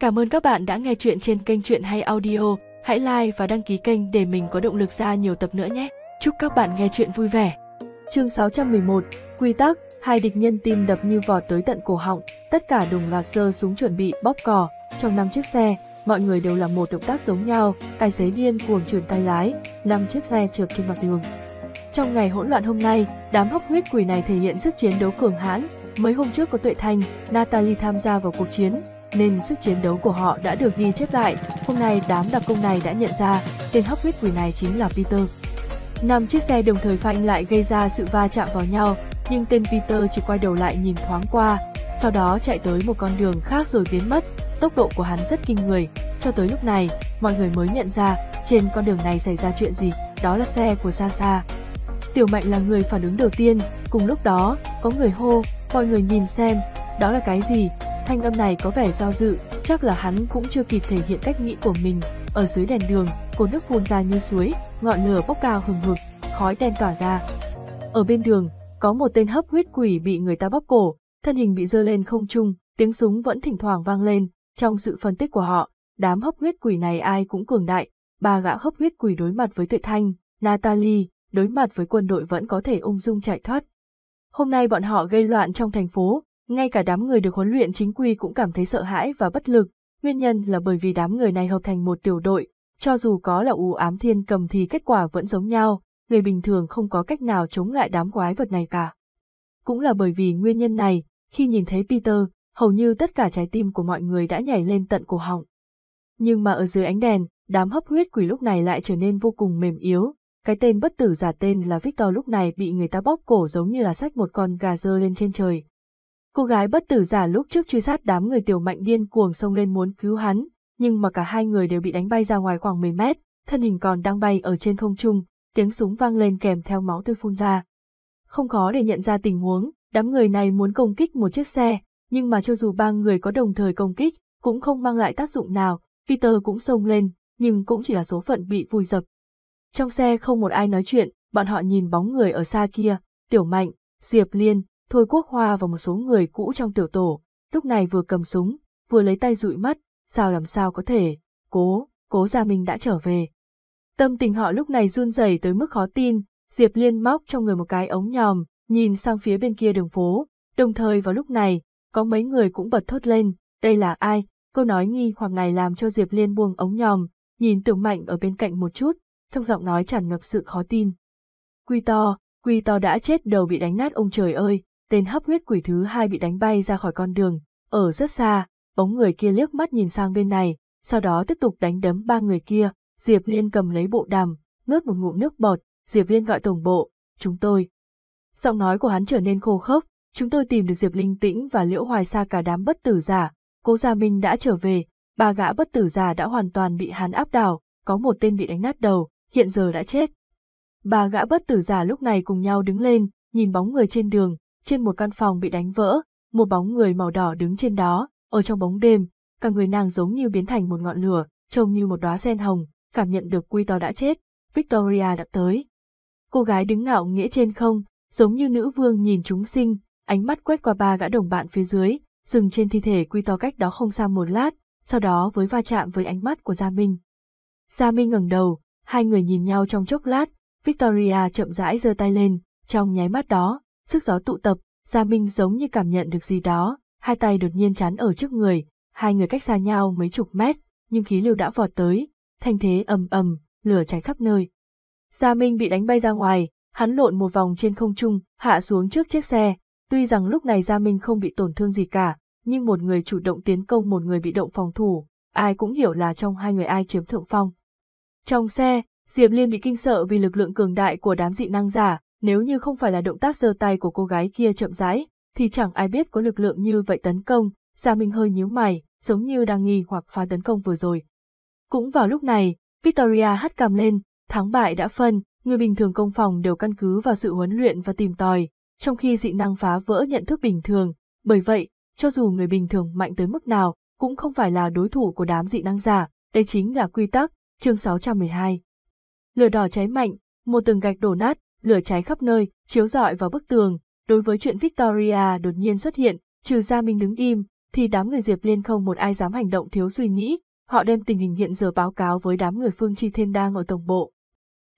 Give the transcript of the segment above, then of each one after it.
Cảm ơn các bạn đã nghe chuyện trên kênh Chuyện Hay Audio. Hãy like và đăng ký kênh để mình có động lực ra nhiều tập nữa nhé. Chúc các bạn nghe chuyện vui vẻ. Chương 611, Quy tắc, hai địch nhân tim đập như vọt tới tận cổ họng, tất cả đồng loạt sơ súng chuẩn bị bóp cò. Trong năm chiếc xe, mọi người đều làm một động tác giống nhau, tài xế điên cuồng chuyển tay lái, năm chiếc xe trượt trên mặt đường. Trong ngày hỗn loạn hôm nay, đám hốc huyết quỷ này thể hiện sức chiến đấu cường hãn. Mấy hôm trước có Tuệ Thanh, Natalie tham gia vào cuộc chiến, nên sức chiến đấu của họ đã được ghi chép lại. Hôm nay đám đặc công này đã nhận ra, tên hấp huyết quỷ này chính là Peter. Năm chiếc xe đồng thời phanh lại gây ra sự va chạm vào nhau, nhưng tên Peter chỉ quay đầu lại nhìn thoáng qua, sau đó chạy tới một con đường khác rồi biến mất. Tốc độ của hắn rất kinh người, cho tới lúc này, mọi người mới nhận ra trên con đường này xảy ra chuyện gì, đó là xe của Sasa. Tiểu Mạnh là người phản ứng đầu tiên, cùng lúc đó, có người hô, mọi người nhìn xem, đó là cái gì? Thanh âm này có vẻ do dự, chắc là hắn cũng chưa kịp thể hiện cách nghĩ của mình. Ở dưới đèn đường, cột nước phun ra như suối, ngọn lửa bốc cao hừng hực, khói đen tỏa ra. Ở bên đường, có một tên hấp huyết quỷ bị người ta bóp cổ, thân hình bị dơ lên không trung, tiếng súng vẫn thỉnh thoảng vang lên. Trong sự phân tích của họ, đám hấp huyết quỷ này ai cũng cường đại. Ba gã hấp huyết quỷ đối mặt với Tuệ Thanh, Natalie, đối mặt với quân đội vẫn có thể ung dung chạy thoát. Hôm nay bọn họ gây loạn trong thành phố, ngay cả đám người được huấn luyện chính quy cũng cảm thấy sợ hãi và bất lực, nguyên nhân là bởi vì đám người này hợp thành một tiểu đội, cho dù có là u ám thiên cầm thì kết quả vẫn giống nhau, người bình thường không có cách nào chống lại đám quái vật này cả. Cũng là bởi vì nguyên nhân này, khi nhìn thấy Peter, hầu như tất cả trái tim của mọi người đã nhảy lên tận cổ họng. Nhưng mà ở dưới ánh đèn, đám hấp huyết quỷ lúc này lại trở nên vô cùng mềm yếu, cái tên bất tử giả tên là Victor lúc này bị người ta bóp cổ giống như là sách một con gà dơ lên trên trời. Cô gái bất tử giả lúc trước truy sát đám người tiểu mạnh điên cuồng xông lên muốn cứu hắn, nhưng mà cả hai người đều bị đánh bay ra ngoài khoảng 10 mét, thân hình còn đang bay ở trên không trung, tiếng súng vang lên kèm theo máu tươi phun ra. Không khó để nhận ra tình huống, đám người này muốn công kích một chiếc xe, nhưng mà cho dù ba người có đồng thời công kích, cũng không mang lại tác dụng nào, Peter cũng xông lên, nhưng cũng chỉ là số phận bị vùi dập, trong xe không một ai nói chuyện, bọn họ nhìn bóng người ở xa kia, Tiểu Mạnh, Diệp Liên, Thôi Quốc Hoa và một số người cũ trong tiểu tổ, lúc này vừa cầm súng, vừa lấy tay dụi mắt, sao làm sao có thể, cố, cố Gia Minh đã trở về. Tâm tình họ lúc này run rẩy tới mức khó tin, Diệp Liên móc trong người một cái ống nhòm, nhìn sang phía bên kia đường phố, đồng thời vào lúc này, có mấy người cũng bật thốt lên, đây là ai, câu nói nghi hoặc này làm cho Diệp Liên buông ống nhòm, nhìn Tiểu Mạnh ở bên cạnh một chút, trong giọng nói tràn ngập sự khó tin. Quy to, quy to đã chết đầu bị đánh nát ông trời ơi, tên hấp huyết quỷ thứ hai bị đánh bay ra khỏi con đường, ở rất xa, bóng người kia liếc mắt nhìn sang bên này, sau đó tiếp tục đánh đấm ba người kia, Diệp Liên cầm lấy bộ đàm, nuốt một ngụm nước bọt, Diệp Liên gọi tổng bộ, chúng tôi. Giọng nói của hắn trở nên khô khốc, chúng tôi tìm được Diệp Linh Tĩnh và Liễu Hoài Sa cả đám bất tử giả, cố Gia Minh đã trở về, ba gã bất tử giả đã hoàn toàn bị hắn áp đảo, có một tên bị đánh nát đầu, hiện giờ đã chết. Ba gã bất tử giả lúc này cùng nhau đứng lên, nhìn bóng người trên đường, trên một căn phòng bị đánh vỡ, một bóng người màu đỏ đứng trên đó, ở trong bóng đêm, cả người nàng giống như biến thành một ngọn lửa, trông như một đóa sen hồng, cảm nhận được Quy To đã chết, Victoria đã tới. Cô gái đứng ngạo nghĩa trên không, giống như nữ vương nhìn chúng sinh, ánh mắt quét qua ba gã đồng bạn phía dưới, dừng trên thi thể Quy To cách đó không xa một lát, sau đó với va chạm với ánh mắt của Gia Minh. Gia Minh ngẩng đầu, Hai người nhìn nhau trong chốc lát, Victoria chậm rãi giơ tay lên, trong nháy mắt đó, sức gió tụ tập, Gia Minh giống như cảm nhận được gì đó, hai tay đột nhiên chắn ở trước người, hai người cách xa nhau mấy chục mét, nhưng khí lưu đã vọt tới, thanh thế ầm ầm, lửa cháy khắp nơi. Gia Minh bị đánh bay ra ngoài, hắn lộn một vòng trên không trung, hạ xuống trước chiếc xe, tuy rằng lúc này Gia Minh không bị tổn thương gì cả, nhưng một người chủ động tiến công một người bị động phòng thủ, ai cũng hiểu là trong hai người ai chiếm thượng phong. Trong xe, Diệp Liên bị kinh sợ vì lực lượng cường đại của đám dị năng giả, nếu như không phải là động tác giơ tay của cô gái kia chậm rãi, thì chẳng ai biết có lực lượng như vậy tấn công, Gia Minh hơi nhíu mày, giống như đang nghi hoặc phá tấn công vừa rồi. Cũng vào lúc này, Victoria hất cằm lên, thắng bại đã phân, người bình thường công phòng đều căn cứ vào sự huấn luyện và tìm tòi, trong khi dị năng phá vỡ nhận thức bình thường, bởi vậy, cho dù người bình thường mạnh tới mức nào, cũng không phải là đối thủ của đám dị năng giả, đây chính là quy tắc, chương 612. Lửa đỏ cháy mạnh, một tường gạch đổ nát, lửa cháy khắp nơi, chiếu rọi vào bức tường. Đối với chuyện Victoria đột nhiên xuất hiện, trừ ra mình đứng im, thì đám người Diệp Liên không một ai dám hành động thiếu suy nghĩ, họ đem tình hình hiện giờ báo cáo với đám người Phương Chi Thiên đang ở tổng bộ.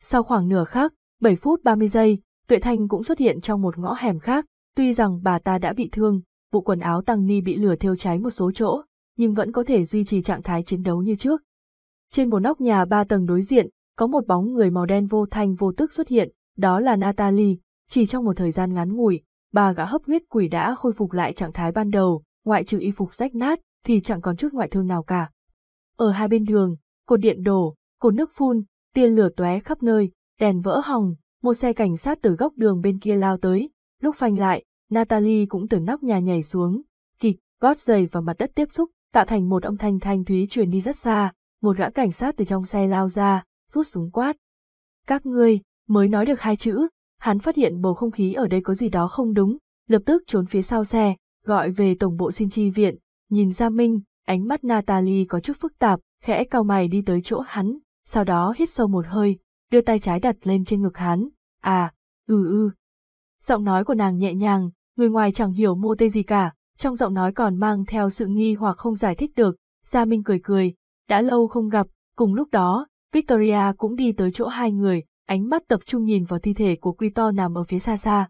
Sau khoảng nửa khắc, 7 phút 30 giây, Tuệ Thanh cũng xuất hiện trong một ngõ hẻm khác, tuy rằng bà ta đã bị thương, bộ quần áo tăng ni bị lửa thiêu cháy một số chỗ, nhưng vẫn có thể duy trì trạng thái chiến đấu như trước. Trên một nóc nhà ba tầng đối diện, có một bóng người màu đen vô thanh vô tức xuất hiện, đó là Natalie, chỉ trong một thời gian ngắn ngủi, bà gã hấp huyết quỷ đã khôi phục lại trạng thái ban đầu, ngoại trừ y phục rách nát, thì chẳng còn chút ngoại thương nào cả. Ở hai bên đường, cột điện đổ, cột nước phun, tia lửa tóe khắp nơi, đèn vỡ hỏng. một xe cảnh sát từ góc đường bên kia lao tới, lúc phanh lại, Natalie cũng từ nóc nhà nhảy xuống, kịch, gót giày vào mặt đất tiếp xúc, tạo thành một âm thanh thanh thúy truyền đi rất xa, một gã cảnh sát từ trong xe lao ra, rút súng quát. Các ngươi, mới nói được hai chữ, hắn phát hiện bầu không khí ở đây có gì đó không đúng, lập tức trốn phía sau xe, gọi về tổng bộ xin chi viện, nhìn ra Minh, ánh mắt Natalie có chút phức tạp, khẽ cau mày đi tới chỗ hắn, sau đó hít sâu một hơi, đưa tay trái đặt lên trên ngực hắn, à, ừ ừ. Giọng nói của nàng nhẹ nhàng, người ngoài chẳng hiểu mô tê gì cả, trong giọng nói còn mang theo sự nghi hoặc không giải thích được, Gia Minh cười cười, đã lâu không gặp, cùng lúc đó, Victoria cũng đi tới chỗ hai người, ánh mắt tập trung nhìn vào thi thể của Quy To nằm ở phía xa xa.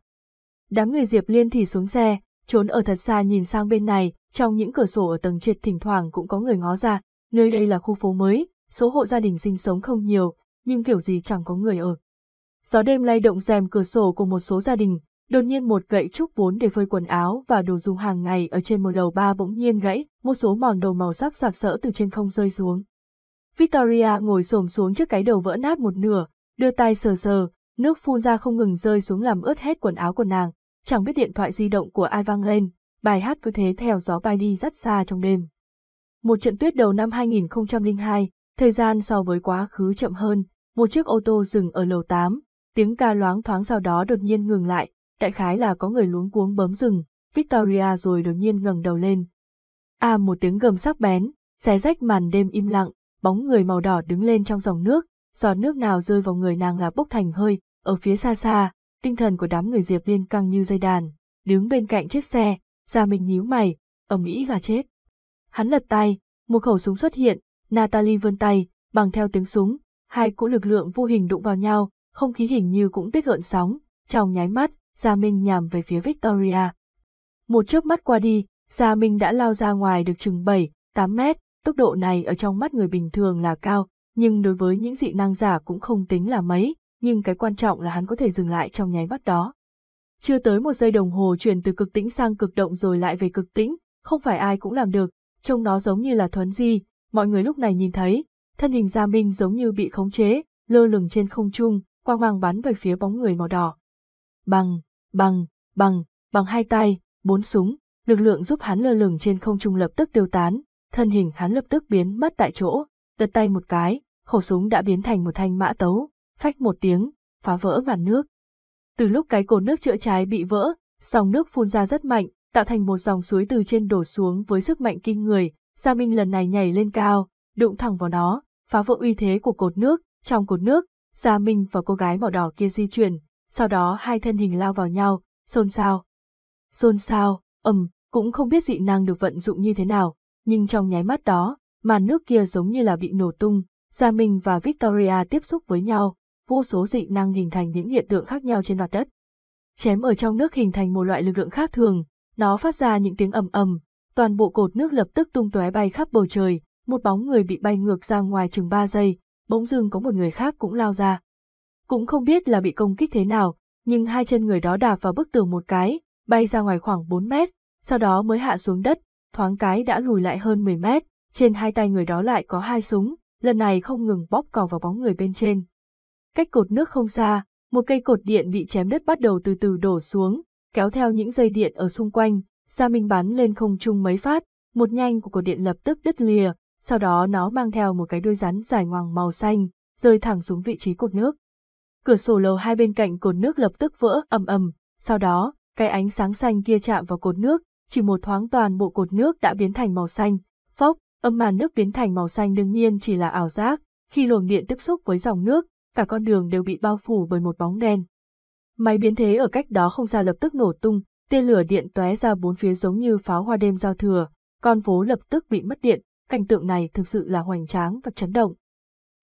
Đám người Diệp Liên thì xuống xe, trốn ở thật xa nhìn sang bên này, trong những cửa sổ ở tầng trệt thỉnh thoảng cũng có người ngó ra, nơi đây là khu phố mới, số hộ gia đình sinh sống không nhiều, nhưng kiểu gì chẳng có người ở. Gió đêm lay động rèm cửa sổ của một số gia đình, đột nhiên một gậy trúc vốn để phơi quần áo và đồ dùng hàng ngày ở trên một đầu ba bỗng nhiên gãy, một số mòn đầu màu sắc sạc sỡ từ trên không rơi xuống. Victoria ngồi xổm xuống trước cái đầu vỡ nát một nửa, đưa tay sờ sờ, nước phun ra không ngừng rơi xuống làm ướt hết quần áo của nàng, chẳng biết điện thoại di động của ai vang lên, bài hát cứ thế theo gió bay đi rất xa trong đêm. Một trận tuyết đầu năm 2002, thời gian so với quá khứ chậm hơn, một chiếc ô tô dừng ở lầu 8, tiếng ca loáng thoáng sau đó đột nhiên ngừng lại, đại khái là có người luống cuống bấm rừng, Victoria rồi đột nhiên ngẩng đầu lên. À một tiếng gầm sắc bén, xé rách màn đêm im lặng, bóng người màu đỏ đứng lên trong dòng nước, giọt nước nào rơi vào người nàng là bốc thành hơi, ở phía xa xa, tinh thần của đám người Diệp Liên căng như dây đàn, đứng bên cạnh chiếc xe, ra mình nhíu mày, ở Mỹ là chết. Hắn lật tay, một khẩu súng xuất hiện, Natalie vươn tay, bằng theo tiếng súng, hai cỗ lực lượng vô hình đụng vào nhau, không khí hình như cũng biết gợn sóng, trong nháy mắt, Gia Minh nhằm về phía Victoria. Một chớp mắt qua đi, Gia Minh đã lao ra ngoài được chừng 7, 8 mét, tốc độ này ở trong mắt người bình thường là cao, nhưng đối với những dị năng giả cũng không tính là mấy, nhưng cái quan trọng là hắn có thể dừng lại trong nháy mắt đó. Chưa tới một giây đồng hồ chuyển từ cực tĩnh sang cực động rồi lại về cực tĩnh, không phải ai cũng làm được, trông nó giống như là thuấn di, mọi người lúc này nhìn thấy, thân hình Gia Minh giống như bị khống chế, lơ lửng trên không trung, quang mang bắn về phía bóng người màu đỏ. Bằng, bằng, bằng, bằng hai tay, bốn súng, lực lượng giúp hắn lơ lửng trên không trung lập tức tiêu tán, thân hình hắn lập tức biến mất tại chỗ, đợt tay một cái, khẩu súng đã biến thành một thanh mã tấu, phách một tiếng, phá vỡ màn nước. Từ lúc cái cột nước chữa cháy bị vỡ, dòng nước phun ra rất mạnh, tạo thành một dòng suối từ trên đổ xuống với sức mạnh kinh người, Gia Minh lần này nhảy lên cao, đụng thẳng vào nó, phá vỡ uy thế của cột nước, trong cột nước, Gia Minh và cô gái màu đỏ kia di chuyển, sau đó hai thân hình lao vào nhau, xôn xao. Xôn xao, ầm, cũng không biết dị năng được vận dụng như thế nào, nhưng trong nháy mắt đó, màn nước kia giống như là bị nổ tung, Gia Minh và Victoria tiếp xúc với nhau, vô số dị năng hình thành những hiện tượng khác nhau trên mặt đất. Chém ở trong nước hình thành một loại lực lượng khác thường, nó phát ra những tiếng ầm ầm, toàn bộ cột nước lập tức tung tóe bay khắp bầu trời, một bóng người bị bay ngược ra ngoài chừng 3 giây, bỗng dưng có một người khác cũng lao ra. Cũng không biết là bị công kích thế nào, nhưng hai chân người đó đạp vào bức tường một cái, bay ra ngoài khoảng 4 mét, sau đó mới hạ xuống đất, thoáng cái đã lùi lại hơn 10 mét, trên hai tay người đó lại có hai súng, lần này không ngừng bóp cò vào bóng người bên trên. Cách cột nước không xa, một cây cột điện bị chém đứt bắt đầu từ từ đổ xuống, kéo theo những dây điện ở xung quanh, Gia Minh bắn lên không trung mấy phát, một nhanh của cột điện lập tức đứt lìa, sau đó nó mang theo một cái đuôi rắn dài ngoằng màu xanh, rơi thẳng xuống vị trí cột nước. Cửa sổ lầu hai bên cạnh cột nước lập tức vỡ ầm ầm, sau đó, cái ánh sáng xanh kia chạm vào cột nước, chỉ một thoáng toàn bộ cột nước đã biến thành màu xanh, phốc, âm màn nước biến thành màu xanh đương nhiên chỉ là ảo giác, khi luồng điện tiếp xúc với dòng nước, cả con đường đều bị bao phủ bởi một bóng đen. Máy biến thế ở cách đó không xa lập tức nổ tung, tia lửa điện tóe ra bốn phía giống như pháo hoa đêm giao thừa, con phố lập tức bị mất điện, cảnh tượng này thực sự là hoành tráng và chấn động.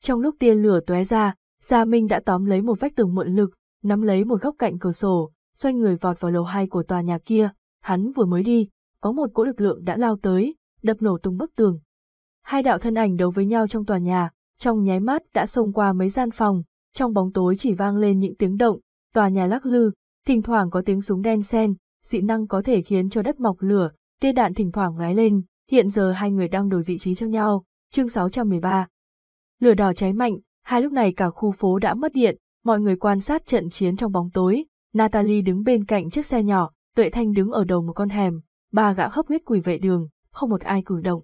Trong lúc tia lửa tóe ra, Gia Minh đã tóm lấy một vách tường mượn lực, nắm lấy một góc cạnh cửa sổ, xoay người vọt vào lầu hai của tòa nhà kia, hắn vừa mới đi, có một cỗ lực lượng đã lao tới, đập nổ tung bức tường. Hai đạo thân ảnh đấu với nhau trong tòa nhà, trong nháy mắt đã xông qua mấy gian phòng, trong bóng tối chỉ vang lên những tiếng động, tòa nhà lắc lư, thỉnh thoảng có tiếng súng đen sen, dị năng có thể khiến cho đất mọc lửa, tia đạn thỉnh thoảng lóe lên, hiện giờ hai người đang đổi vị trí cho nhau, chương 613. Lửa đỏ cháy mạnh, hai lúc này cả khu phố đã mất điện, mọi người quan sát trận chiến trong bóng tối, Natalie đứng bên cạnh chiếc xe nhỏ, Tuệ Thanh đứng ở đầu một con hẻm, ba gã hấp huyết quỷ vệ đường, không một ai cử động.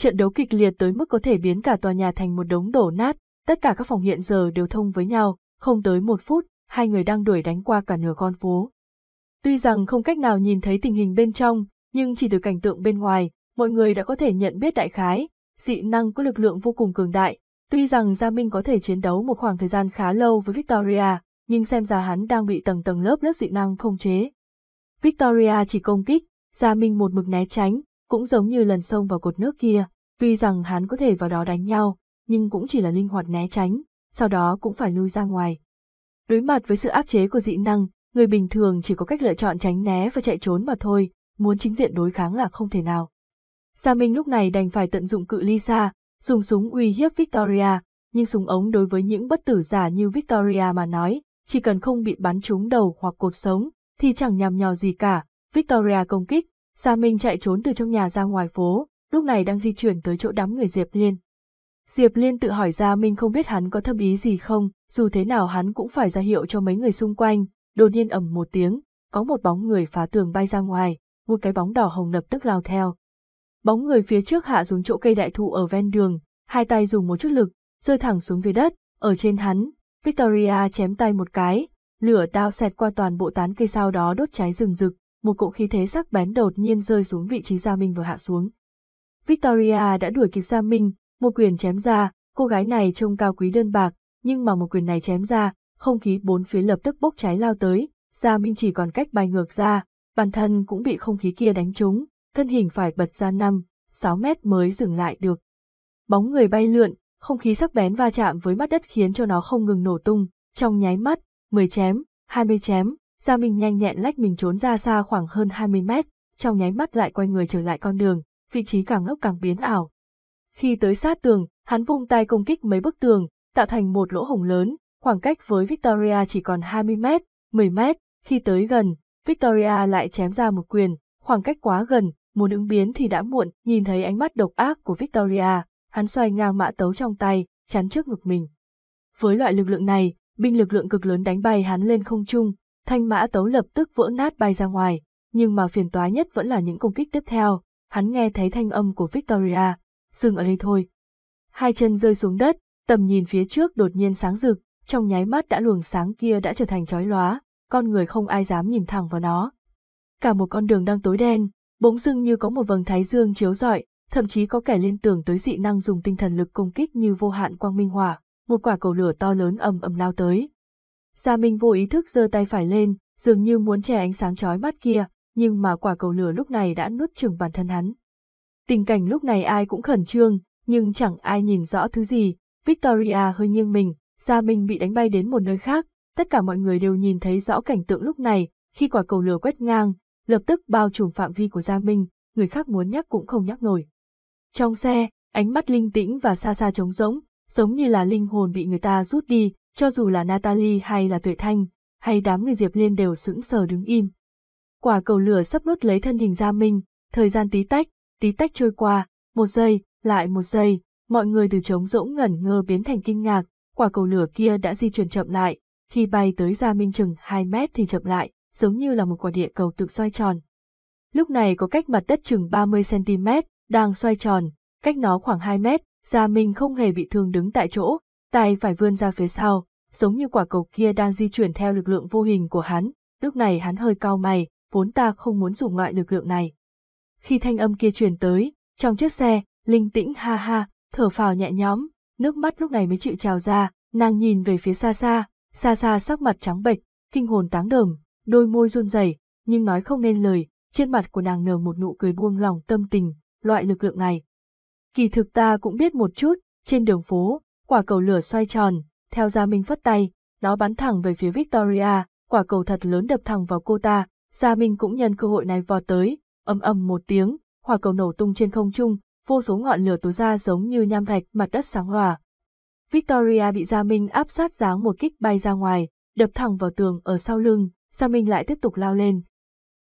Trận đấu kịch liệt tới mức có thể biến cả tòa nhà thành một đống đổ nát, tất cả các phòng hiện giờ đều thông với nhau, không tới một phút, hai người đang đuổi đánh qua cả nửa con phố. Tuy rằng không cách nào nhìn thấy tình hình bên trong, nhưng chỉ từ cảnh tượng bên ngoài, mọi người đã có thể nhận biết đại khái, dị năng có lực lượng vô cùng cường đại. Tuy rằng Gia Minh có thể chiến đấu một khoảng thời gian khá lâu với Victoria, nhưng xem ra hắn đang bị tầng tầng lớp lớp dị năng không chế. Victoria chỉ công kích, Gia Minh một mực né tránh, cũng giống như lần xông vào cột nước kia, tuy rằng hắn có thể vào đó đánh nhau, nhưng cũng chỉ là linh hoạt né tránh, sau đó cũng phải lui ra ngoài. Đối mặt với sự áp chế của dị năng, người bình thường chỉ có cách lựa chọn tránh né và chạy trốn mà thôi, muốn chính diện đối kháng là không thể nào. Gia Minh lúc này đành phải tận dụng cự ly xa, dùng súng uy hiếp Victoria, nhưng súng ống đối với những bất tử giả như Victoria mà nói, chỉ cần không bị bắn trúng đầu hoặc cột sống, thì chẳng nhằm nhò gì cả. Victoria công kích, Gia Minh chạy trốn từ trong nhà ra ngoài phố, lúc này đang di chuyển tới chỗ đám người Diệp Liên. Diệp Liên tự hỏi Gia Minh không biết hắn có thâm ý gì không, dù thế nào hắn cũng phải ra hiệu cho mấy người xung quanh, đột nhiên ầm một tiếng, có một bóng người phá tường bay ra ngoài, một cái bóng đỏ hồng lập tức lao theo. Bóng người phía trước hạ xuống chỗ cây đại thụ ở ven đường, hai tay dùng một chút lực, rơi thẳng xuống dưới đất, ở trên hắn, Victoria chém tay một cái, lửa đao xẹt qua toàn bộ tán cây sau đó đốt cháy rừng rực, một cỗ khí thế sắc bén đột nhiên rơi xuống vị trí Gia Minh vừa hạ xuống. Victoria đã đuổi kịp Gia Minh, một quyền chém ra, cô gái này trông cao quý đơn bạc, nhưng mà một quyền này chém ra, không khí bốn phía lập tức bốc cháy lao tới, Gia Minh chỉ còn cách bay ngược ra, bản thân cũng bị không khí kia đánh trúng, thân hình phải bật ra 5, 6 mét mới dừng lại được. Bóng người bay lượn, không khí sắc bén va chạm với mắt đất khiến cho nó không ngừng nổ tung, trong nháy mắt, 10 chém, 20 chém, Gia Minh nhanh nhẹn lách mình trốn ra xa khoảng hơn 20 mét, trong nháy mắt lại quay người trở lại con đường, vị trí càng lúc càng biến ảo. Khi tới sát tường, hắn vung tay công kích mấy bức tường, tạo thành một lỗ hổng lớn, khoảng cách với Victoria chỉ còn 20 mét, 10 mét, khi tới gần, Victoria lại chém ra một quyền, khoảng cách quá gần, muốn ứng biến thì đã muộn, nhìn thấy ánh mắt độc ác của Victoria, hắn xoay ngang mã tấu trong tay, chắn trước ngực mình. Với loại lực lượng này, binh lực lượng cực lớn đánh bay hắn lên không trung, thanh mã tấu lập tức vỡ nát bay ra ngoài, nhưng mà phiền toái nhất vẫn là những công kích tiếp theo, hắn nghe thấy thanh âm của Victoria, dừng ở đây thôi. Hai chân rơi xuống đất, tầm nhìn phía trước đột nhiên sáng rực, trong nháy mắt đã luồng sáng kia đã trở thành chói lóa, con người không ai dám nhìn thẳng vào nó. Cả một con đường đang tối đen, bỗng dưng như có một vầng thái dương chiếu rọi, thậm chí có kẻ liên tưởng tới dị năng dùng tinh thần lực công kích như vô hạn quang minh hỏa, một quả cầu lửa to lớn ầm ầm lao tới. Gia Minh vô ý thức giơ tay phải lên, dường như muốn che ánh sáng chói mắt kia, nhưng mà quả cầu lửa lúc này đã nuốt chửng bản thân hắn. Tình cảnh lúc này ai cũng khẩn trương, nhưng chẳng ai nhìn rõ thứ gì, Victoria hơi nghiêng mình, Gia Minh bị đánh bay đến một nơi khác, tất cả mọi người đều nhìn thấy rõ cảnh tượng lúc này, khi quả cầu lửa quét ngang, lập tức bao trùm phạm vi của Gia Minh, người khác muốn nhắc cũng không nhắc nổi. Trong xe, ánh mắt linh tĩnh và xa xa trống rỗng, giống như là linh hồn bị người ta rút đi, cho dù là Natalie hay là Tuệ Thanh, hay đám người Diệp Liên đều sững sờ đứng im. Quả cầu lửa sắp nuốt lấy thân hình Gia Minh, thời gian tí tách, tí tách trôi qua, một giây, lại một giây, mọi người từ trống rỗng ngẩn ngơ biến thành kinh ngạc, quả cầu lửa kia đã di chuyển chậm lại, khi bay tới Gia Minh chừng 2 mét thì chậm lại, giống như là một quả địa cầu tự xoay tròn. Lúc này có cách mặt đất chừng 30cm, đang xoay tròn, cách nó khoảng 2 mét, Gia Minh không hề bị thương đứng tại chỗ, tay phải vươn ra phía sau, giống như quả cầu kia đang di chuyển theo lực lượng vô hình của hắn, lúc này hắn hơi cao mày, vốn ta không muốn dùng loại lực lượng này. Khi thanh âm kia truyền tới, trong chiếc xe, linh tĩnh ha ha, thở phào nhẹ nhõm, nước mắt lúc này mới chịu trào ra, nàng nhìn về phía xa xa, xa xa sắc mặt trắng bệch, kinh hồn táng đờm, đôi môi run rẩy, nhưng nói không nên lời, trên mặt của nàng nở một nụ cười buông lỏng tâm tình, loại lực lượng này. Kỳ thực ta cũng biết một chút, trên đường phố, quả cầu lửa xoay tròn, theo Gia Minh phất tay, nó bắn thẳng về phía Victoria, quả cầu thật lớn đập thẳng vào cô ta, Gia Minh cũng nhân cơ hội này vọt tới, ầm ầm một tiếng, quả cầu nổ tung trên không trung, vô số ngọn lửa tối ra giống như nham thạch, mặt đất sáng hòa. Victoria bị Gia Minh áp sát dáng một kích bay ra ngoài, đập thẳng vào tường ở sau lưng, Gia Minh lại tiếp tục lao lên.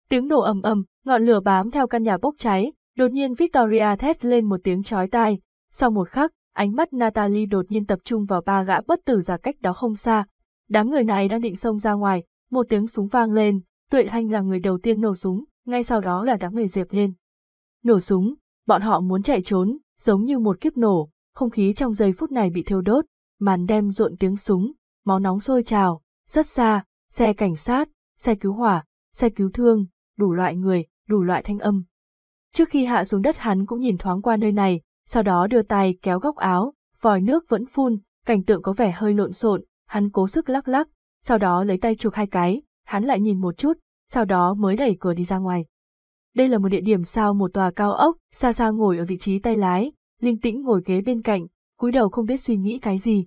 Tiếng nổ ầm ầm, ngọn lửa bám theo căn nhà bốc cháy, đột nhiên Victoria thét lên một tiếng chói tai. Sau một khắc, ánh mắt Natalie đột nhiên tập trung vào ba gã bất tử giả cách đó không xa. Đám người này đang định xông ra ngoài, một tiếng súng vang lên, Tuệ Thanh là người đầu tiên nổ súng, ngay sau đó là đám người Diệp lên. Nổ súng, bọn họ muốn chạy trốn, giống như một kiếp nổ, không khí trong giây phút này bị thiêu đốt, màn đem rộn tiếng súng, máu nóng sôi trào, rất xa, xe cảnh sát, xe cứu hỏa, xe cứu thương, đủ loại người, đủ loại thanh âm. Trước khi hạ xuống đất hắn cũng nhìn thoáng qua nơi này, sau đó đưa tay kéo góc áo, vòi nước vẫn phun, cảnh tượng có vẻ hơi lộn xộn, hắn cố sức lắc lắc, sau đó lấy tay chụp hai cái, hắn lại nhìn một chút, sau đó mới đẩy cửa đi ra ngoài. Đây là một địa điểm sau một tòa cao ốc, xa xa ngồi ở vị trí tay lái, linh tĩnh ngồi ghế bên cạnh, cúi đầu không biết suy nghĩ cái gì.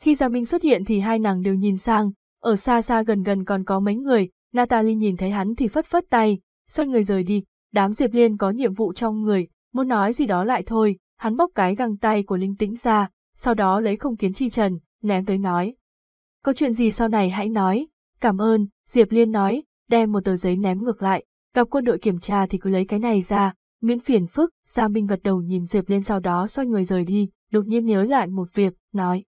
Khi Gia Minh xuất hiện thì hai nàng đều nhìn sang, ở xa xa gần gần còn có mấy người, Natalie nhìn thấy hắn thì phất phất tay, xoay người rời đi, đám Diệp Liên có nhiệm vụ trong người, muốn nói gì đó lại thôi, hắn bóc cái găng tay của linh tĩnh ra, sau đó lấy không kiến chi trần, ném tới nói. Có chuyện gì sau này hãy nói, cảm ơn, Diệp Liên nói, đem một tờ giấy ném ngược lại, gặp quân đội kiểm tra thì cứ lấy cái này ra, miễn phiền phức, Gia Minh gật đầu nhìn Diệp Liên sau đó xoay người rời đi, đột nhiên nhớ lại một việc, nói.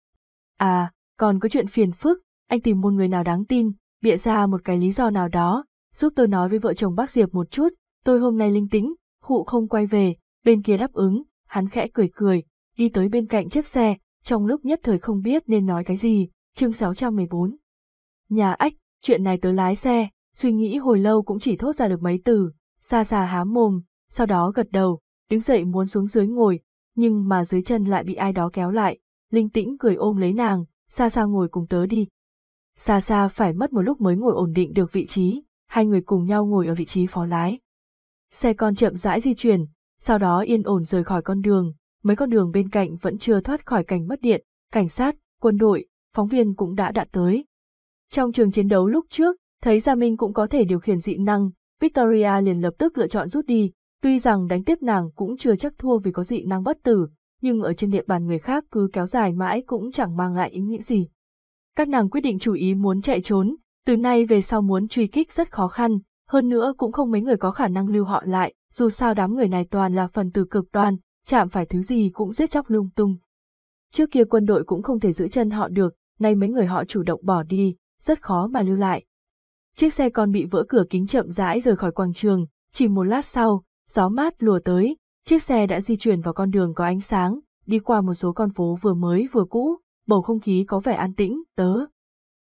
À, còn có chuyện phiền phức, anh tìm một người nào đáng tin, bịa ra một cái lý do nào đó, giúp tôi nói với vợ chồng bác Diệp một chút, tôi hôm nay linh tĩnh, khụ không quay về, bên kia đáp ứng, hắn khẽ cười cười, đi tới bên cạnh chiếc xe, trong lúc nhất thời không biết nên nói cái gì, chương 614. Nhà ách, chuyện này tới lái xe, suy nghĩ hồi lâu cũng chỉ thốt ra được mấy từ, xa xa há mồm, sau đó gật đầu, đứng dậy muốn xuống dưới ngồi, nhưng mà dưới chân lại bị ai đó kéo lại, linh tĩnh cười ôm lấy nàng, xa xa ngồi cùng tớ đi. Xa xa phải mất một lúc mới ngồi ổn định được vị trí, hai người cùng nhau ngồi ở vị trí phó lái. Xe con chậm rãi di chuyển, sau đó yên ổn rời khỏi con đường, mấy con đường bên cạnh vẫn chưa thoát khỏi cảnh mất điện, cảnh sát, quân đội, phóng viên cũng đã đạt tới. Trong trường chiến đấu lúc trước, thấy Gia Minh cũng có thể điều khiển dị năng, Victoria liền lập tức lựa chọn rút đi, tuy rằng đánh tiếp nàng cũng chưa chắc thua vì có dị năng bất tử, nhưng ở trên địa bàn người khác cứ kéo dài mãi cũng chẳng mang lại ý nghĩa gì. Các nàng quyết định chủ ý muốn chạy trốn, từ nay về sau muốn truy kích rất khó khăn, hơn nữa cũng không mấy người có khả năng lưu họ lại, dù sao đám người này toàn là phần tử cực đoan, chạm phải thứ gì cũng giết chóc lung tung. Trước kia quân đội cũng không thể giữ chân họ được, nay mấy người họ chủ động bỏ đi, rất khó mà lưu lại. Chiếc xe còn bị vỡ cửa kính chậm rãi rời khỏi quảng trường, chỉ một lát sau, gió mát lùa tới, chiếc xe đã di chuyển vào con đường có ánh sáng, đi qua một số con phố vừa mới vừa cũ, bầu không khí có vẻ an tĩnh, tớ.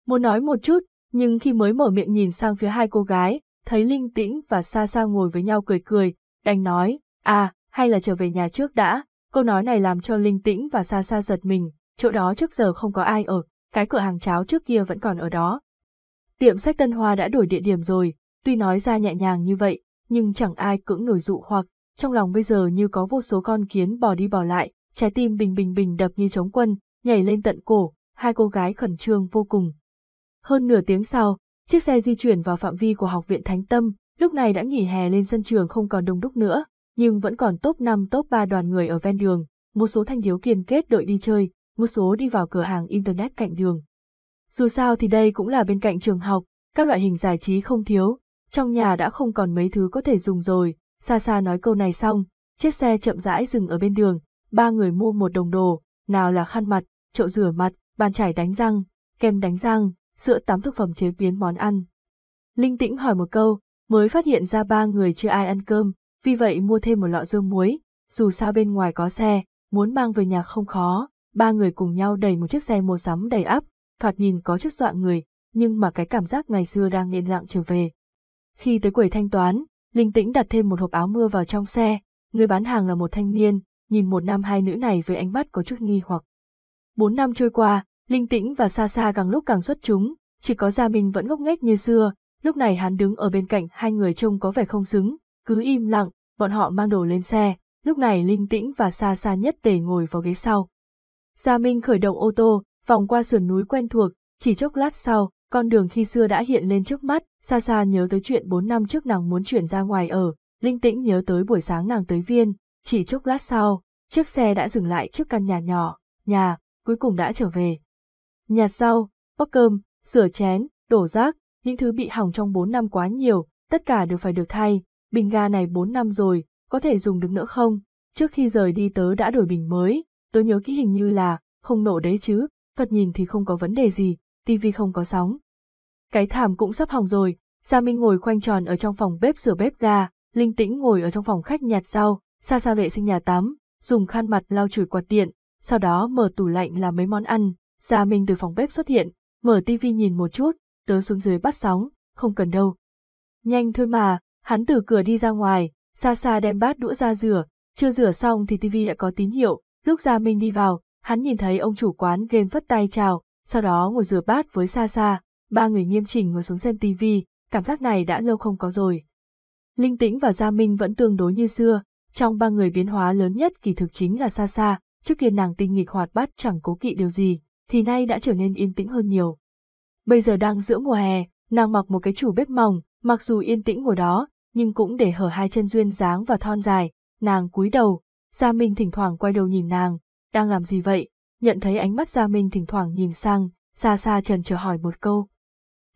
Muốn nói một chút, nhưng khi mới mở miệng nhìn sang phía hai cô gái, thấy Linh Tĩnh và Sa Sa ngồi với nhau cười cười, đành nói, à, hay là trở về nhà trước đã, câu nói này làm cho Linh Tĩnh và Sa Sa giật mình, chỗ đó trước giờ không có ai ở, cái cửa hàng cháo trước kia vẫn còn ở đó. Tiệm sách Tân Hoa đã đổi địa điểm rồi, tuy nói ra nhẹ nhàng như vậy, nhưng chẳng ai cưỡng nổi dụ hoặc, trong lòng bây giờ như có vô số con kiến bò đi bò lại, trái tim bình bình bình đập như chống quân, nhảy lên tận cổ, hai cô gái khẩn trương vô cùng. Hơn nửa tiếng sau, chiếc xe di chuyển vào phạm vi của học viện Thánh Tâm, lúc này đã nghỉ hè lên sân trường không còn đông đúc nữa, nhưng vẫn còn top 5 top 3 đoàn người ở ven đường, một số thanh thiếu kiên kết đợi đi chơi, một số đi vào cửa hàng Internet cạnh đường. Dù sao thì đây cũng là bên cạnh trường học, các loại hình giải trí không thiếu, trong nhà đã không còn mấy thứ có thể dùng rồi, xa xa nói câu này xong, chiếc xe chậm rãi dừng ở bên đường, ba người mua một đồng đồ, nào là khăn mặt, chậu rửa mặt, bàn chải đánh răng, kem đánh răng, sữa tắm thực phẩm chế biến món ăn. Linh tĩnh hỏi một câu, mới phát hiện ra ba người chưa ai ăn cơm, vì vậy mua thêm một lọ dưa muối, dù sao bên ngoài có xe, muốn mang về nhà không khó, ba người cùng nhau đẩy một chiếc xe mua sắm đầy ắp, thoạt nhìn có chút dọa người, nhưng mà cái cảm giác ngày xưa đang yên lặng trở về. Khi tới quầy thanh toán, Linh Tĩnh đặt thêm một hộp áo mưa vào trong xe, người bán hàng là một thanh niên, nhìn một nam hai nữ này với ánh mắt có chút nghi hoặc. Bốn năm trôi qua, Linh Tĩnh và Sa Sa càng lúc càng xuất chúng, chỉ có Gia Minh vẫn ngốc nghếch như xưa, lúc này hắn đứng ở bên cạnh hai người trông có vẻ không xứng, cứ im lặng, bọn họ mang đồ lên xe, lúc này Linh Tĩnh và Sa Sa nhất tề ngồi vào ghế sau. Gia Minh khởi động ô tô, vòng qua sườn núi quen thuộc, chỉ chốc lát sau, con đường khi xưa đã hiện lên trước mắt, Sa Sa nhớ tới chuyện 4 năm trước nàng muốn chuyển ra ngoài ở, Linh Tĩnh nhớ tới buổi sáng nàng tới viên, chỉ chốc lát sau, chiếc xe đã dừng lại trước căn nhà nhỏ, nhà, cuối cùng đã trở về. Nhặt rau, bóc cơm, sửa chén, đổ rác, những thứ bị hỏng trong 4 năm quá nhiều, tất cả đều phải được thay, bình ga này 4 năm rồi, có thể dùng được nữa không? Trước khi rời đi tớ đã đổi bình mới, tớ nhớ kỹ hình như là, không nổ đấy chứ, Phật nhìn thì không có vấn đề gì, tivi không có sóng. Cái thảm cũng sắp hỏng rồi, Gia Minh ngồi khoanh tròn ở trong phòng bếp sửa bếp ga, Linh Tĩnh ngồi ở trong phòng khách nhặt rau, xa xa vệ sinh nhà tắm, dùng khăn mặt lau chùi quạt điện, sau đó mở tủ lạnh làm mấy món ăn, Dạ Gia Minh từ phòng bếp xuất hiện, mở tivi nhìn một chút, tớ xuống dưới bắt sóng, không cần đâu. Nhanh thôi mà, hắn từ cửa đi ra ngoài, xa xa đem bát đũa ra rửa, chưa rửa xong thì tivi đã có tín hiệu, lúc dạ Gia Minh đi vào, hắn nhìn thấy ông chủ quán game vất tay chào, sau đó ngồi rửa bát với xa xa, ba người nghiêm chỉnh ngồi xuống xem tivi, cảm giác này đã lâu không có rồi. Linh Tĩnh và Gia Minh vẫn tương đối như xưa, trong ba người biến hóa lớn nhất kỳ thực chính là xa xa, trước kia nàng tinh nghịch hoạt bát chẳng cố kỵ điều gì, thì nay đã trở nên yên tĩnh hơn nhiều. Bây giờ đang giữa mùa hè, nàng mặc một cái chủ bếp mỏng, mặc dù yên tĩnh ngồi đó, nhưng cũng để hở hai chân duyên dáng và thon dài, nàng cúi đầu, Gia Minh thỉnh thoảng quay đầu nhìn nàng, đang làm gì vậy? Nhận thấy ánh mắt Gia Minh thỉnh thoảng nhìn sang, xa xa trần chờ hỏi một câu.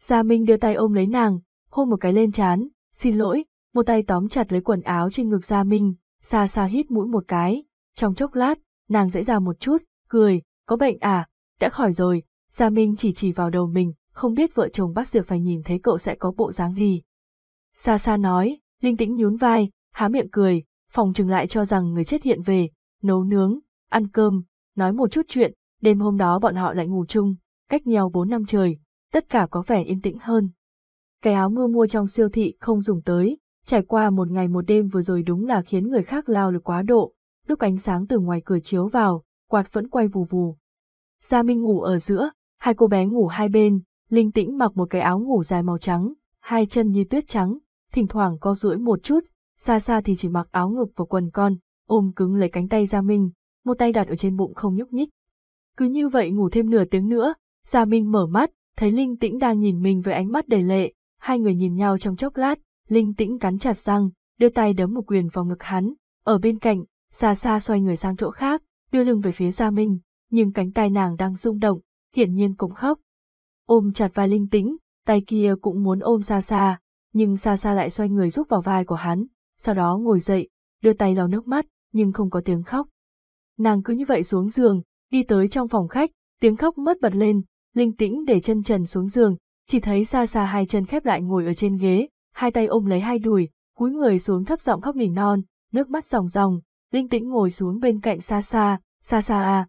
Gia Minh đưa tay ôm lấy nàng, hôn một cái lên chán, xin lỗi, một tay tóm chặt lấy quần áo trên ngực Gia Minh, xa xa hít mũi một cái, trong chốc lát, nàng dễ ra một chút, cười, có bệnh à, đã khỏi rồi, Gia Minh chỉ chỉ vào đầu mình, không biết vợ chồng bác Diệp phải nhìn thấy cậu sẽ có bộ dáng gì. Xa xa nói, linh tĩnh nhún vai, há miệng cười, phòng chừng lại cho rằng người chết hiện về, nấu nướng, ăn cơm, nói một chút chuyện, đêm hôm đó bọn họ lại ngủ chung, cách nhau bốn năm trời, tất cả có vẻ yên tĩnh hơn. Cái áo mưa mua trong siêu thị không dùng tới, trải qua một ngày một đêm vừa rồi đúng là khiến người khác lao lực quá độ, lúc ánh sáng từ ngoài cửa chiếu vào, quạt vẫn quay vù vù. Gia Minh ngủ ở giữa, hai cô bé ngủ hai bên, Linh Tĩnh mặc một cái áo ngủ dài màu trắng, hai chân như tuyết trắng, thỉnh thoảng co duỗi một chút, xa xa thì chỉ mặc áo ngực và quần con, ôm cứng lấy cánh tay Gia Minh, một tay đặt ở trên bụng không nhúc nhích. Cứ như vậy ngủ thêm nửa tiếng nữa, Gia Minh mở mắt, thấy Linh Tĩnh đang nhìn mình với ánh mắt đầy lệ, hai người nhìn nhau trong chốc lát, Linh Tĩnh cắn chặt răng, đưa tay đấm một quyền vào ngực hắn, ở bên cạnh, xa xa xoay người sang chỗ khác, đưa lưng về phía Gia Minh, nhưng cánh tay nàng đang rung động, hiển nhiên cũng khóc. Ôm chặt vai Linh Tĩnh, tay kia cũng muốn ôm xa xa, nhưng xa xa lại xoay người rút vào vai của hắn, sau đó ngồi dậy, đưa tay lau nước mắt, nhưng không có tiếng khóc. Nàng cứ như vậy xuống giường, đi tới trong phòng khách, tiếng khóc mất bật lên, linh tĩnh để chân trần xuống giường, chỉ thấy xa xa hai chân khép lại ngồi ở trên ghế, hai tay ôm lấy hai đùi, cúi người xuống thấp giọng khóc nỉ non, nước mắt ròng ròng, linh tĩnh ngồi xuống bên cạnh xa xa, xa xa à.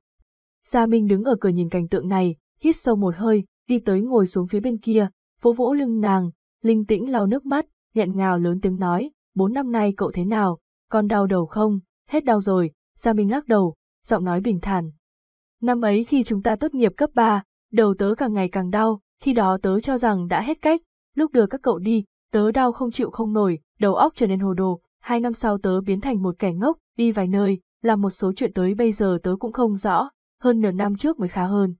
Gia Minh đứng ở cửa nhìn cảnh tượng này, hít sâu một hơi, đi tới ngồi xuống phía bên kia, vỗ vỗ lưng nàng, linh tĩnh lau nước mắt, nghẹn ngào lớn tiếng nói, bốn năm nay cậu thế nào, con đau đầu không, hết đau rồi, Gia Minh lắc đầu, giọng nói bình thản. Năm ấy khi chúng ta tốt nghiệp cấp 3, đầu tớ càng ngày càng đau, khi đó tớ cho rằng đã hết cách, lúc đưa các cậu đi, tớ đau không chịu không nổi, đầu óc trở nên hồ đồ, hai năm sau tớ biến thành một kẻ ngốc, đi vài nơi, làm một số chuyện tới bây giờ tớ cũng không rõ, hơn nửa năm trước mới khá hơn.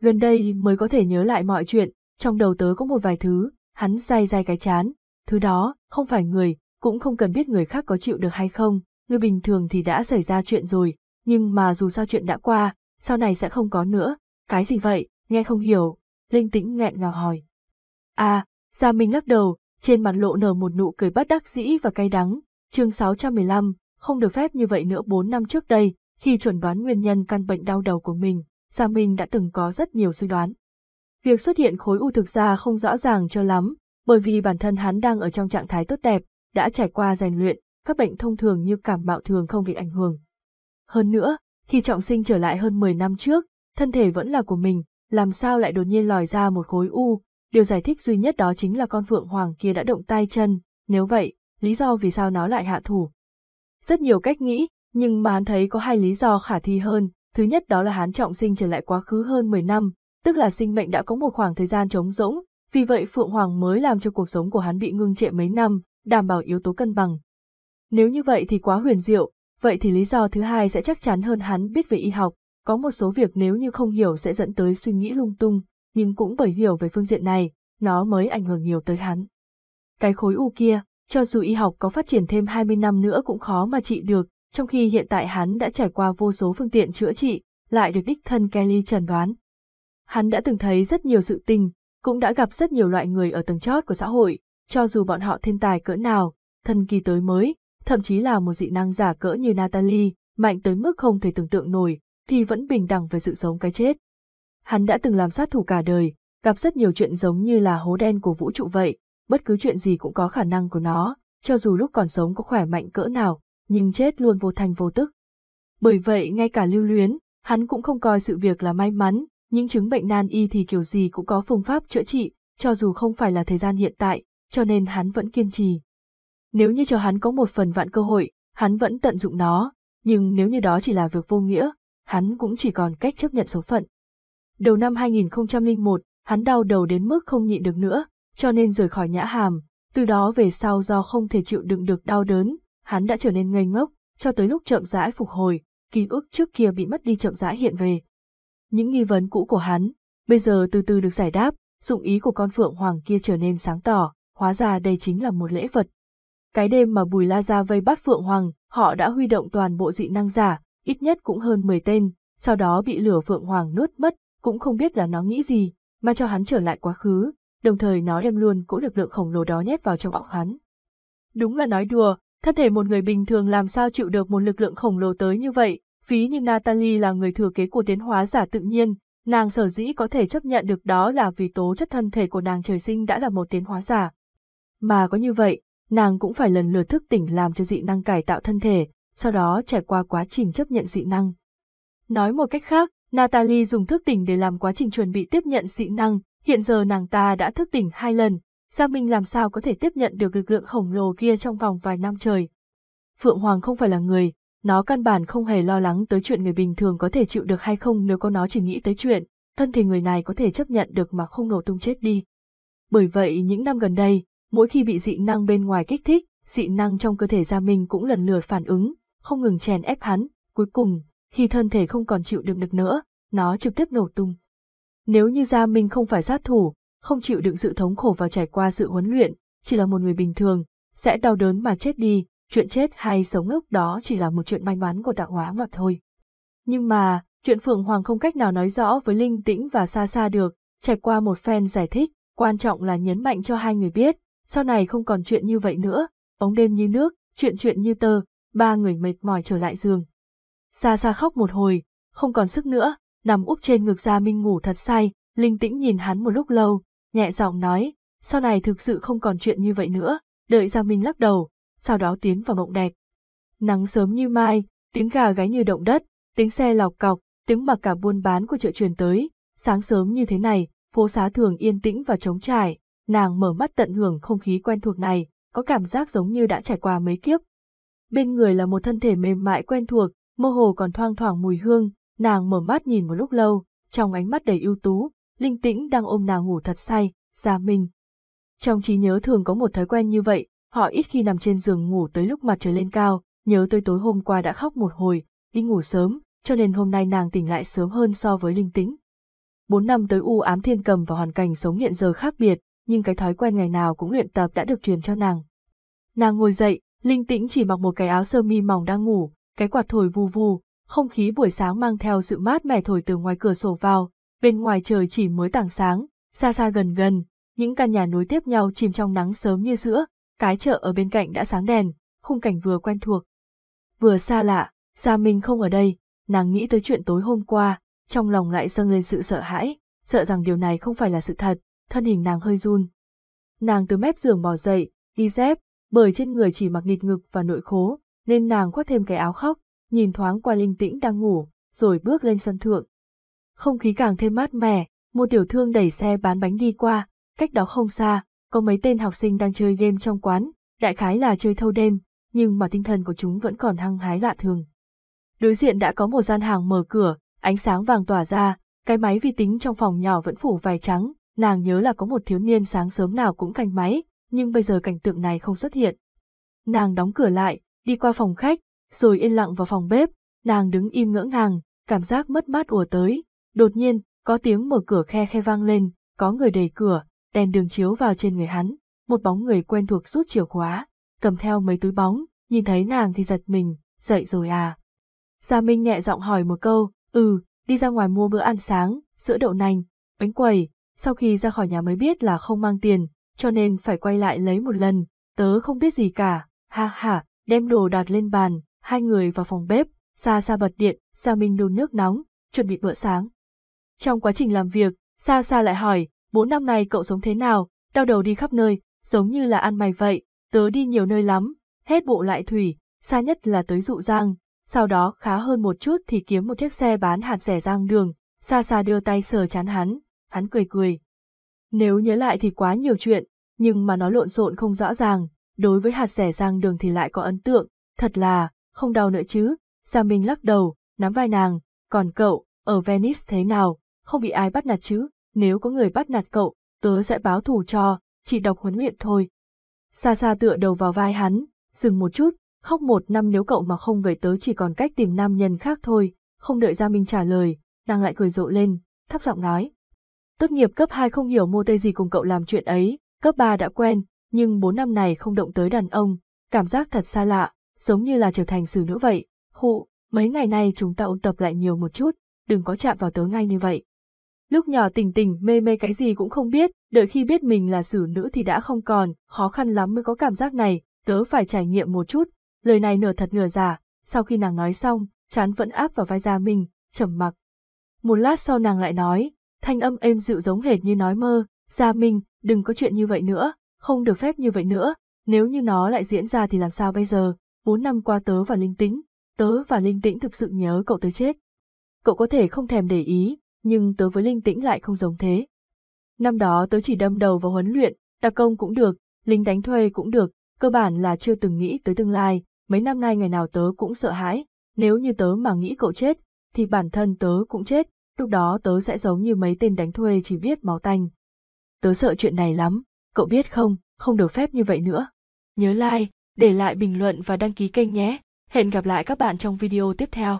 Gần đây mới có thể nhớ lại mọi chuyện, trong đầu tớ có một vài thứ, hắn dai dai cái chán, thứ đó, không phải người, cũng không cần biết người khác có chịu được hay không, người bình thường thì đã xảy ra chuyện rồi, nhưng mà dù sao chuyện đã qua, sau này sẽ không có nữa, cái gì vậy, nghe không hiểu, linh tĩnh nghẹn ngào hỏi. À, Gia Minh lắc đầu, trên mặt lộ nở một nụ cười bất đắc dĩ và cay đắng, chương 615, không được phép như vậy nữa 4 năm trước đây, khi chuẩn đoán nguyên nhân căn bệnh đau đầu của mình, Gia Minh đã từng có rất nhiều suy đoán. Việc xuất hiện khối u thực ra không rõ ràng cho lắm, bởi vì bản thân hắn đang ở trong trạng thái tốt đẹp, đã trải qua rèn luyện, các bệnh thông thường như cảm mạo thường không bị ảnh hưởng. Hơn nữa, khi trọng sinh trở lại hơn 10 năm trước, thân thể vẫn là của mình, làm sao lại đột nhiên lòi ra một khối u, điều giải thích duy nhất đó chính là con phượng hoàng kia đã động tay chân, nếu vậy, lý do vì sao nó lại hạ thủ. Rất nhiều cách nghĩ, nhưng mà hắn thấy có hai lý do khả thi hơn, thứ nhất đó là hắn trọng sinh trở lại quá khứ hơn 10 năm, tức là sinh mệnh đã có một khoảng thời gian trống rỗng, vì vậy Phượng Hoàng mới làm cho cuộc sống của hắn bị ngưng trệ mấy năm, đảm bảo yếu tố cân bằng. Nếu như vậy thì quá huyền diệu, vậy thì lý do thứ hai sẽ chắc chắn hơn hắn biết về y học, có một số việc nếu như không hiểu sẽ dẫn tới suy nghĩ lung tung, nhưng cũng bởi hiểu về phương diện này, nó mới ảnh hưởng nhiều tới hắn. Cái khối u kia, cho dù y học có phát triển thêm 20 năm nữa cũng khó mà trị được, trong khi hiện tại hắn đã trải qua vô số phương tiện chữa trị, lại được đích thân Kelly chẩn đoán. Hắn đã từng thấy rất nhiều sự tình, cũng đã gặp rất nhiều loại người ở tầng chót của xã hội, cho dù bọn họ thiên tài cỡ nào, thần kỳ tới mới, thậm chí là một dị năng giả cỡ như Natalie, mạnh tới mức không thể tưởng tượng nổi, thì vẫn bình đẳng về sự sống cái chết. Hắn đã từng làm sát thủ cả đời, gặp rất nhiều chuyện giống như là hố đen của vũ trụ vậy, bất cứ chuyện gì cũng có khả năng của nó, cho dù lúc còn sống có khỏe mạnh cỡ nào, nhưng chết luôn vô thành vô tức. Bởi vậy ngay cả lưu luyến, hắn cũng không coi sự việc là may mắn, những chứng bệnh nan y thì kiểu gì cũng có phương pháp chữa trị, cho dù không phải là thời gian hiện tại, cho nên hắn vẫn kiên trì. Nếu như cho hắn có một phần vạn cơ hội, hắn vẫn tận dụng nó, nhưng nếu như đó chỉ là việc vô nghĩa, hắn cũng chỉ còn cách chấp nhận số phận. Đầu năm 2001, hắn đau đầu đến mức không nhịn được nữa, cho nên rời khỏi nhã hàm, từ đó về sau do không thể chịu đựng được đau đớn, hắn đã trở nên ngây ngốc, cho tới lúc chậm rãi phục hồi, ký ức trước kia bị mất đi chậm rãi hiện về. Những nghi vấn cũ của hắn, bây giờ từ từ được giải đáp, dụng ý của con phượng hoàng kia trở nên sáng tỏ, hóa ra đây chính là một lễ vật. Cái đêm mà Bùi La Gia vây bắt Phượng Hoàng, họ đã huy động toàn bộ dị năng giả, ít nhất cũng hơn 10 tên, sau đó bị lửa Phượng Hoàng nuốt mất, cũng không biết là nó nghĩ gì, mà cho hắn trở lại quá khứ, đồng thời nó đem luôn cỗ lực lượng khổng lồ đó nhét vào trong óc hắn. Đúng là nói đùa, thân thể một người bình thường làm sao chịu được một lực lượng khổng lồ tới như vậy, phí như Natalie là người thừa kế của tiến hóa giả tự nhiên, nàng sở dĩ có thể chấp nhận được đó là vì tố chất thân thể của nàng trời sinh đã là một tiến hóa giả. Mà có như vậy, nàng cũng phải lần lượt thức tỉnh làm cho dị năng cải tạo thân thể, sau đó trải qua quá trình chấp nhận dị năng. Nói một cách khác, Natalie dùng thức tỉnh để làm quá trình chuẩn bị tiếp nhận dị năng, hiện giờ nàng ta đã thức tỉnh hai lần, Gia Minh làm sao có thể tiếp nhận được lực lượng khổng lồ kia trong vòng vài năm trời. Phượng Hoàng không phải là người, nó căn bản không hề lo lắng tới chuyện người bình thường có thể chịu được hay không nếu có nó chỉ nghĩ tới chuyện, thân thể người này có thể chấp nhận được mà không nổ tung chết đi. Bởi vậy những năm gần đây, mỗi khi bị dị năng bên ngoài kích thích, dị năng trong cơ thể Gia Minh cũng lần lượt phản ứng, không ngừng chèn ép hắn, cuối cùng, khi thân thể không còn chịu đựng được nữa, nó trực tiếp nổ tung. Nếu như Gia Minh không phải sát thủ, không chịu đựng sự thống khổ và trải qua sự huấn luyện, chỉ là một người bình thường, sẽ đau đớn mà chết đi, chuyện chết hay sống lúc đó chỉ là một chuyện may mắn của tạo hóa mà thôi. Nhưng mà, chuyện Phượng Hoàng không cách nào nói rõ với Linh Tĩnh và xa xa được, trải qua một phen giải thích, quan trọng là nhấn mạnh cho hai người biết, sau này không còn chuyện như vậy nữa, bóng đêm như nước, chuyện chuyện như tơ, ba người mệt mỏi trở lại giường. Xa xa khóc một hồi, không còn sức nữa, nằm úp trên ngực Gia Minh ngủ thật say, Linh Tĩnh nhìn hắn một lúc lâu, nhẹ giọng nói, sau này thực sự không còn chuyện như vậy nữa, đợi Gia Minh lắc đầu, sau đó tiến vào mộng đẹp. Nắng sớm như mai, tiếng gà gáy như động đất, tiếng xe lọc cọc, tiếng mặc cả buôn bán của chợ truyền tới, sáng sớm như thế này, phố xá thường yên tĩnh và trống trải, nàng mở mắt tận hưởng không khí quen thuộc này, có cảm giác giống như đã trải qua mấy kiếp. Bên người là một thân thể mềm mại quen thuộc, mơ hồ còn thoang thoảng mùi hương, nàng mở mắt nhìn một lúc lâu, trong ánh mắt đầy ưu tú, linh tĩnh đang ôm nàng ngủ thật say, Gia Minh. Trong trí nhớ thường có một thói quen như vậy, họ ít khi nằm trên giường ngủ tới lúc mặt trời lên cao, nhớ tới tối hôm qua đã khóc một hồi, đi ngủ sớm, cho nên hôm nay nàng tỉnh lại sớm hơn so với linh tĩnh. Bốn năm tới u ám thiên cầm và hoàn cảnh sống hiện giờ khác biệt, nhưng cái thói quen ngày nào cũng luyện tập đã được truyền cho nàng. Nàng ngồi dậy, linh tĩnh chỉ mặc một cái áo sơ mi mỏng đang ngủ, cái quạt thổi vù vù, không khí buổi sáng mang theo sự mát mẻ thổi từ ngoài cửa sổ vào, bên ngoài trời chỉ mới tảng sáng, xa xa gần gần, những căn nhà nối tiếp nhau chìm trong nắng sớm như sữa, cái chợ ở bên cạnh đã sáng đèn, khung cảnh vừa quen thuộc. Vừa xa lạ, Gia Minh không ở đây, nàng nghĩ tới chuyện tối hôm qua, trong lòng lại dâng lên sự sợ hãi, sợ rằng điều này không phải là sự thật, thân hình nàng hơi run. Nàng từ mép giường bò dậy, đi dép, bởi trên người chỉ mặc nịt ngực và nội khố, nên nàng khoác thêm cái áo khóc, nhìn thoáng qua linh tĩnh đang ngủ, rồi bước lên sân thượng. Không khí càng thêm mát mẻ, một tiểu thương đẩy xe bán bánh đi qua, cách đó không xa, có mấy tên học sinh đang chơi game trong quán, đại khái là chơi thâu đêm, nhưng mà tinh thần của chúng vẫn còn hăng hái lạ thường. Đối diện đã có một gian hàng mở cửa, ánh sáng vàng tỏa ra, cái máy vi tính trong phòng nhỏ vẫn phủ vải trắng, nàng nhớ là có một thiếu niên sáng sớm nào cũng canh máy, nhưng bây giờ cảnh tượng này không xuất hiện. Nàng đóng cửa lại, đi qua phòng khách, rồi yên lặng vào phòng bếp, nàng đứng im ngỡ ngàng, cảm giác mất mát ùa tới. Đột nhiên, có tiếng mở cửa khe khe vang lên, có người đẩy cửa, đèn đường chiếu vào trên người hắn, một bóng người quen thuộc rút chìa khóa, cầm theo mấy túi bóng, nhìn thấy nàng thì giật mình, dậy rồi à. Gia Minh nhẹ giọng hỏi một câu, ừ, đi ra ngoài mua bữa ăn sáng, sữa đậu nành, bánh quẩy, sau khi ra khỏi nhà mới biết là không mang tiền, cho nên phải quay lại lấy một lần, tớ không biết gì cả, ha ha, đem đồ đặt lên bàn, hai người vào phòng bếp, xa xa bật điện, Gia Minh đun nước nóng, chuẩn bị bữa sáng. Trong quá trình làm việc, xa xa lại hỏi, bốn năm này cậu sống thế nào, đau đầu đi khắp nơi, giống như là ăn mày vậy, tớ đi nhiều nơi lắm, hết bộ lại thủy, xa nhất là tới dụ giang, sau đó khá hơn một chút thì kiếm một chiếc xe bán hạt rẻ giang đường, xa xa đưa tay sờ chán hắn, hắn cười cười. Nếu nhớ lại thì quá nhiều chuyện, nhưng mà nó lộn xộn không rõ ràng, đối với hạt rẻ giang đường thì lại có ấn tượng, thật là, không đau nữa chứ, Gia Minh lắc đầu, nắm vai nàng, còn cậu, ở Venice thế nào, không bị ai bắt nạt chứ, nếu có người bắt nạt cậu, tớ sẽ báo thù cho, chỉ đọc huấn luyện thôi. Xa xa tựa đầu vào vai hắn, dừng một chút, khóc một năm nếu cậu mà không về tớ chỉ còn cách tìm nam nhân khác thôi, không đợi Gia Minh trả lời, nàng lại cười rộ lên, thấp giọng nói. Tốt nghiệp cấp 2 không hiểu mô tê gì cùng cậu làm chuyện ấy, cấp 3 đã quen, nhưng 4 năm này không động tới đàn ông, cảm giác thật xa lạ, giống như là trở thành xử nữ vậy. Hụ, mấy ngày nay chúng ta ôn tập lại nhiều một chút, đừng có chạm vào tớ ngay như vậy. Lúc nhỏ tình tình mê mê cái gì cũng không biết, đợi khi biết mình là xử nữ thì đã không còn, khó khăn lắm mới có cảm giác này, tớ phải trải nghiệm một chút. Lời này nửa thật nửa giả, sau khi nàng nói xong, chán vẫn áp vào vai Gia Minh, trầm mặc. Một lát sau nàng lại nói, thanh âm êm dịu giống hệt như nói mơ, Gia Minh, đừng có chuyện như vậy nữa, không được phép như vậy nữa, nếu như nó lại diễn ra thì làm sao bây giờ, bốn năm qua tớ và linh tĩnh, tớ và linh tĩnh thực sự nhớ cậu tới chết. Cậu có thể không thèm để ý, nhưng tớ với linh tĩnh lại không giống thế. Năm đó tớ chỉ đâm đầu vào huấn luyện, đặc công cũng được, lính đánh thuê cũng được, cơ bản là chưa từng nghĩ tới tương lai, mấy năm nay ngày nào tớ cũng sợ hãi, nếu như tớ mà nghĩ cậu chết, thì bản thân tớ cũng chết, lúc đó tớ sẽ giống như mấy tên đánh thuê chỉ biết máu tanh. Tớ sợ chuyện này lắm, cậu biết không, không được phép như vậy nữa. Nhớ like, để lại bình luận và đăng ký kênh nhé. Hẹn gặp lại các bạn trong video tiếp theo.